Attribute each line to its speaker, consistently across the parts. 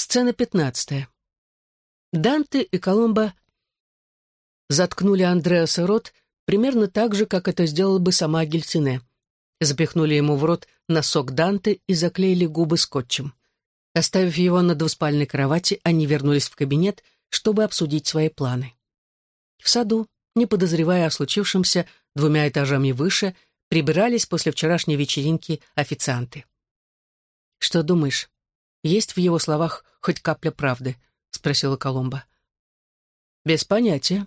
Speaker 1: Сцена пятнадцатая. Данте и Коломбо заткнули Андреаса рот примерно так же, как это сделала бы сама Гельцине. Запихнули ему в рот носок Данте и заклеили губы скотчем. Оставив его на двуспальной кровати, они вернулись в кабинет, чтобы обсудить свои планы. В саду, не подозревая о случившемся двумя этажами выше, прибирались после вчерашней вечеринки официанты. «Что думаешь, есть в его словах хоть капля правды?» — спросила Коломба. «Без понятия.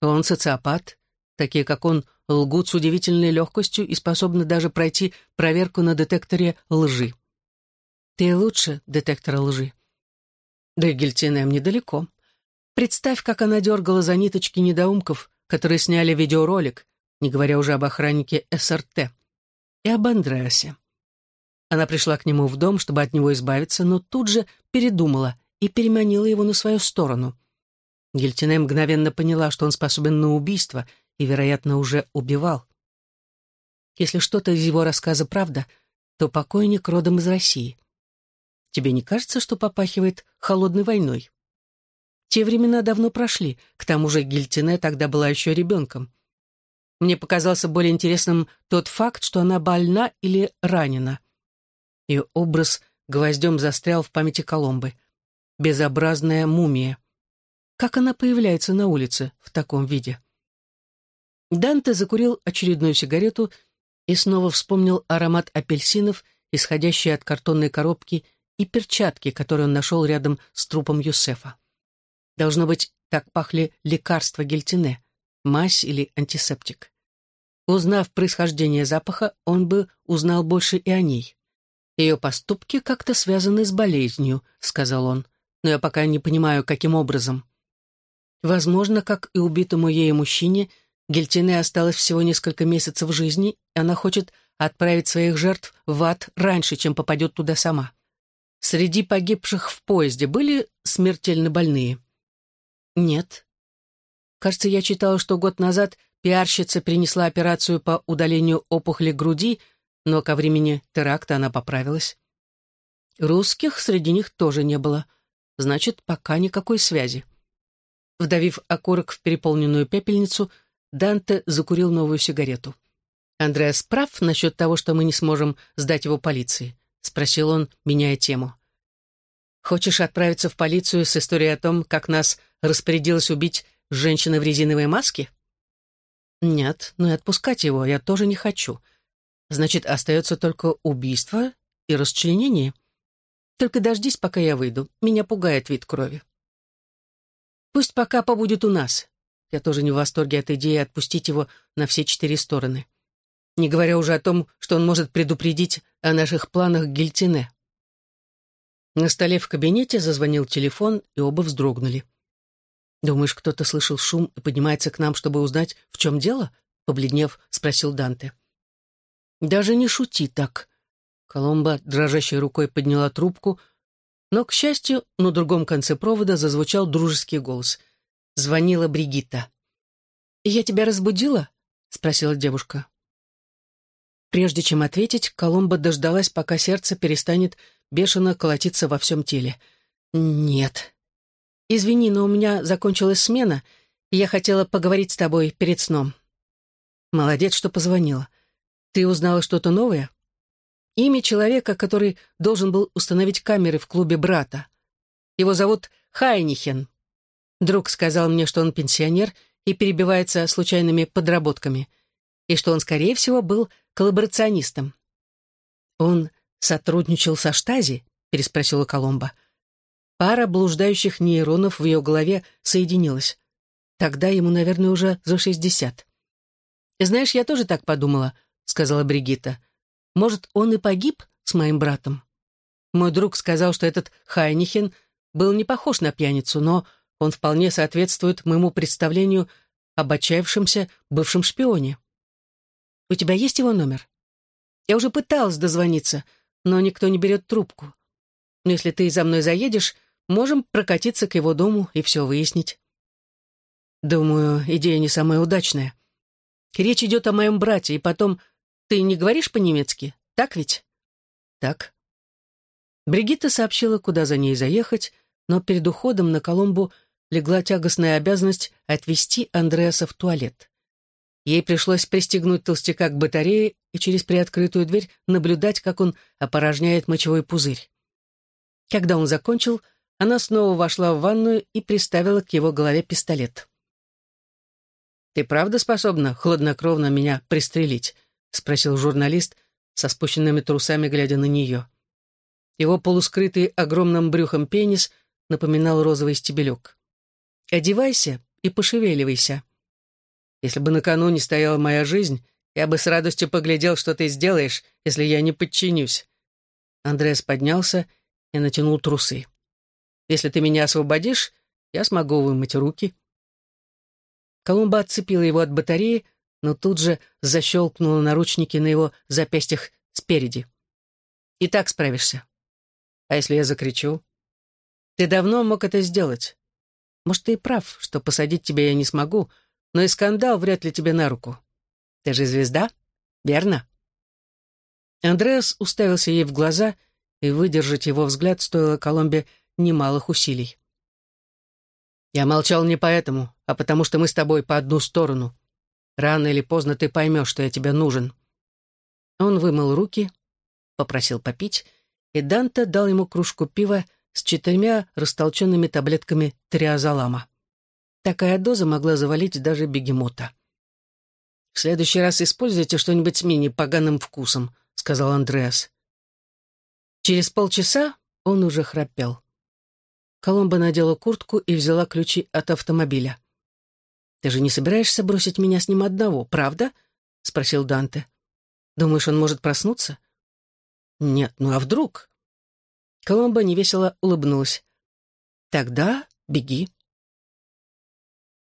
Speaker 1: Он социопат. Такие, как он, лгут с удивительной легкостью и способны даже пройти проверку на детекторе лжи. Ты лучше детектора лжи. Да и Гильтинем недалеко. Представь, как она дергала за ниточки недоумков, которые сняли видеоролик, не говоря уже об охраннике СРТ, и об Андреасе. Она пришла к нему в дом, чтобы от него избавиться, но тут же передумала и переманила его на свою сторону. Гильтине мгновенно поняла, что он способен на убийство и, вероятно, уже убивал. Если что-то из его рассказа правда, то покойник родом из России. Тебе не кажется, что попахивает холодной войной? Те времена давно прошли, к тому же Гильтине тогда была еще ребенком. Мне показался более интересным тот факт, что она больна или ранена. Ее образ гвоздем застрял в памяти Коломбы. Безобразная мумия. Как она появляется на улице в таком виде? Данте закурил очередную сигарету и снова вспомнил аромат апельсинов, исходящий от картонной коробки, и перчатки, которые он нашел рядом с трупом Юсефа. Должно быть, так пахли лекарства гельтине, мазь или антисептик. Узнав происхождение запаха, он бы узнал больше и о ней. «Ее поступки как-то связаны с болезнью», — сказал он, «но я пока не понимаю, каким образом». Возможно, как и убитому ею мужчине, Гельтине осталось всего несколько месяцев жизни, и она хочет отправить своих жертв в ад раньше, чем попадет туда сама. Среди погибших в поезде были смертельно больные? Нет. Кажется, я читала, что год назад пиарщица принесла операцию по удалению опухоли груди, но ко времени теракта она поправилась. Русских среди них тоже не было. Значит, пока никакой связи. Вдавив окурок в переполненную пепельницу, Данте закурил новую сигарету. «Андреас прав насчет того, что мы не сможем сдать его полиции?» — спросил он, меняя тему. «Хочешь отправиться в полицию с историей о том, как нас распорядилась убить женщина в резиновой маске?» «Нет, но и отпускать его я тоже не хочу. Значит, остается только убийство и расчленение. Только дождись, пока я выйду. Меня пугает вид крови». Пусть пока побудет у нас. Я тоже не в восторге от идеи отпустить его на все четыре стороны. Не говоря уже о том, что он может предупредить о наших планах Гильтине. На столе в кабинете зазвонил телефон, и оба вздрогнули. «Думаешь, кто-то слышал шум и поднимается к нам, чтобы узнать, в чем дело?» — побледнев, спросил Данте. «Даже не шути так». Коломба дрожащей рукой подняла трубку, но, к счастью, на другом конце провода зазвучал дружеский голос. Звонила Бригитта. «Я тебя разбудила?» — спросила девушка. Прежде чем ответить, Коломба дождалась, пока сердце перестанет бешено колотиться во всем теле. «Нет». «Извини, но у меня закончилась смена, и я хотела поговорить с тобой перед сном». «Молодец, что позвонила. Ты узнала что-то новое?» Имя человека, который должен был установить камеры в клубе брата. Его зовут Хайнихен. Друг сказал мне, что он пенсионер и перебивается случайными подработками, и что он, скорее всего, был коллаборационистом. «Он сотрудничал со Штази?» — переспросила Коломба. Пара блуждающих нейронов в ее голове соединилась. Тогда ему, наверное, уже за шестьдесят. «Знаешь, я тоже так подумала», — сказала Бригитта. Может, он и погиб с моим братом? Мой друг сказал, что этот Хайнихен был не похож на пьяницу, но он вполне соответствует моему представлению об отчаявшемся бывшем шпионе. У тебя есть его номер? Я уже пыталась дозвониться, но никто не берет трубку. Но если ты за мной заедешь, можем прокатиться к его дому и все выяснить. Думаю, идея не самая удачная. Речь идет о моем брате, и потом ты не говоришь по-немецки, так ведь? Так. Бригитта сообщила, куда за ней заехать, но перед уходом на Коломбу легла тягостная обязанность отвезти Андреаса в туалет. Ей пришлось пристегнуть толстяка к батарее и через приоткрытую дверь наблюдать, как он опорожняет мочевой пузырь. Когда он закончил, она снова вошла в ванную и приставила к его голове пистолет. «Ты правда способна хладнокровно меня пристрелить?» — спросил журналист со спущенными трусами, глядя на нее. Его полускрытый огромным брюхом пенис напоминал розовый стебелек. «Одевайся и пошевеливайся. Если бы накануне стояла моя жизнь, я бы с радостью поглядел, что ты сделаешь, если я не подчинюсь». Андреас поднялся и натянул трусы. «Если ты меня освободишь, я смогу вымыть руки». Колумба отцепила его от батареи, но тут же защелкнула наручники на его запястьях спереди. «И так справишься. А если я закричу? Ты давно мог это сделать. Может, ты и прав, что посадить тебя я не смогу, но и скандал вряд ли тебе на руку. Ты же звезда, верно?» Андреас уставился ей в глаза, и выдержать его взгляд стоило Коломбе немалых усилий. «Я молчал не поэтому, а потому что мы с тобой по одну сторону. Рано или поздно ты поймешь, что я тебе нужен». Он вымыл руки, попросил попить, и Данте дал ему кружку пива с четырьмя растолченными таблетками триазолама. Такая доза могла завалить даже бегемота. «В следующий раз используйте что-нибудь с менее поганым вкусом», — сказал Андреас. Через полчаса он уже храпел. Коломба надела куртку и взяла ключи от автомобиля. «Ты же не собираешься бросить меня с ним одного, правда?» — спросил Данте. «Думаешь, он может проснуться?» «Нет, ну а вдруг?» Коломба невесело улыбнулась. «Тогда беги».